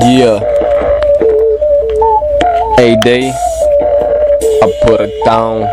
Yeah. A day. I put it down.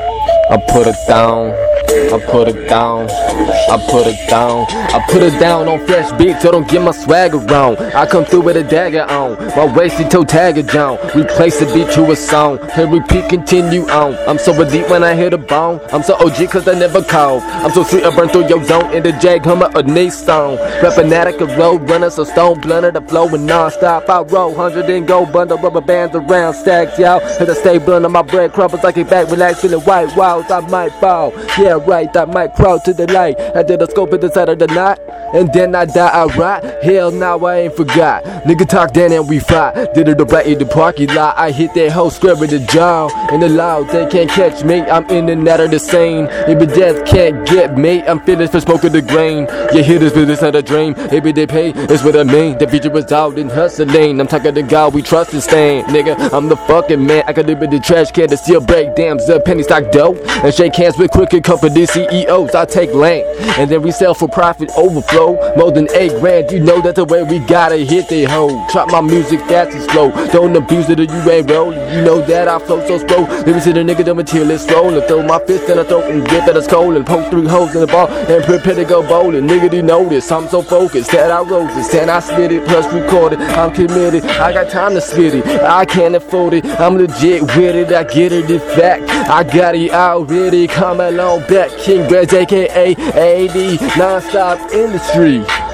I put it down. I put it down. I put it down. I put it down on fresh beats, so don't get my swagger wrong. I come through with a dagger on. My wasted toe tagger down. Replace the beat to a song. And repeat, continue on. I'm so deep when I hit a bone. I'm so OG cause I never call. I'm so sweet, I burn through your zone. In the Jag Hummer or stone. Rapping a road runner, so stone blunter, the flow and non-stop. I roll 100 and go bundle rubber bands around stacks, y'all. As I stay blunt on my bread crumbles, I get back, relax, feeling white walls. I might fall. Yeah, right, I might crawl to the light. I did a scope at the side of the night. And then I die outright. Hell, now I ain't forgot. Nigga talk then and we fight. Did it the right in the parking lot. I hit that whole square with the jaw. And the loud, they can't catch me. I'm in and out of the scene. Maybe death can't get me. I'm finished for smoking the grain. You hear this business not a dream. Maybe they pay, is what I mean. The future was out in hustling. I'm talking to God, we trust and stand. Nigga, I'm the fucking man. I could live in the trash can to steal break dams up penny stock dope. And shake hands with crooked company CEOs. I take land. And then we sell for profit overflow. More than eight grand, you know that's the way we gotta hit the hoe. Chop my music fast and slow. Don't abuse it or you ain't rolling. You know that I flow so slow. Let me see the nigga, the material is. Throw my fist in the throat and get that it's cold. And poke three holes in the ball and prepare to go bowling. Nigga, you notice I'm so focused that I wrote this and I spit it plus recorded. I'm committed. I got time to spit it. I can't afford it. I'm legit with it. I get it in fact. I got it already. Come along back. King Brad, aka AD. Non-stop industry.